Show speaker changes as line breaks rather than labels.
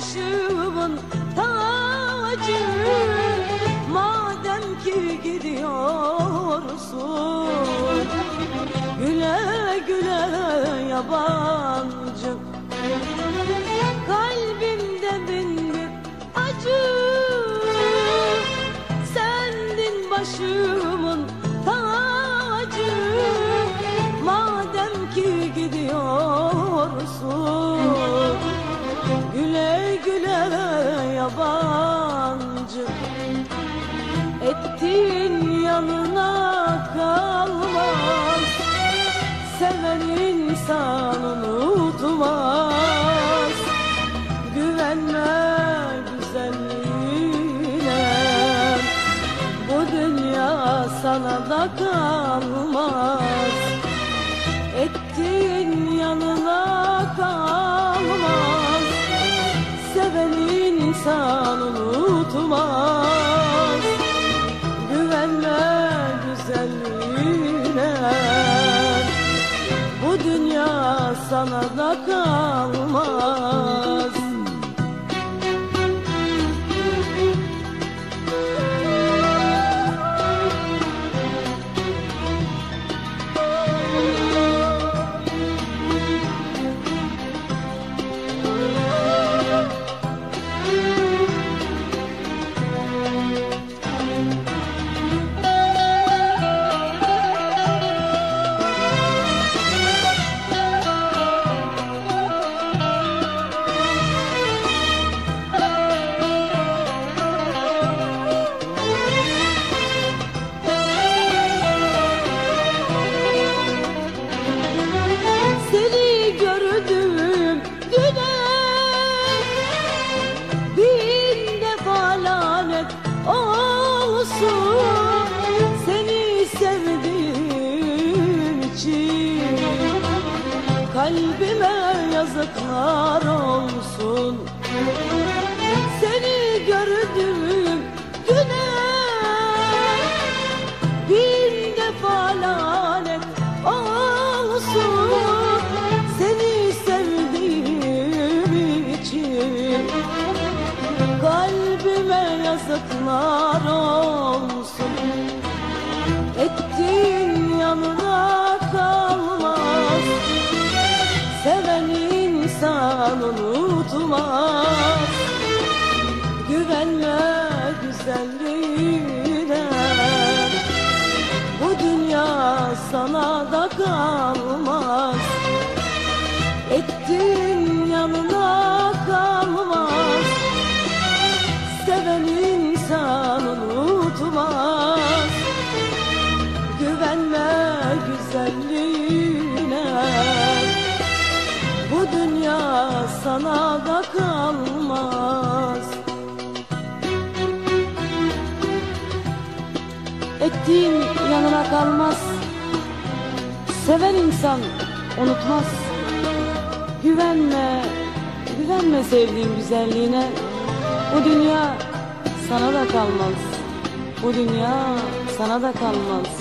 başımın tacı. Madem ki gidiyorsun Güle güle yabancı. Kalbimde bin bir acı. Sendin başım Güle yabancı. Ettin yanına kalmaz Seven insan unutmaz. Güvenme güzelliğine Bu dünya sana da kalmaz insan unutmaz. Güvenme güzelliğine. Bu dünya sana da kalmaz Kalbime yazıklar olsun. Seni gördüm güne Bin defa lanet olsun. Seni sevdiğim için Kalbime yazıklar unutmaz Güvenme güzelliğine. Bu dünya sana da kalmaz. Ettin yanına kalmaz. Seven insan unutmaz. Güvenme güzelliğine Bu dünya sana da kalmaz. Ettiğin yanına kalmaz. Seven insan unutmaz. Güvenme, güvenme sevdiğin güzelliğine. Bu dünya sana da kalmaz. Bu dünya sana da kalmaz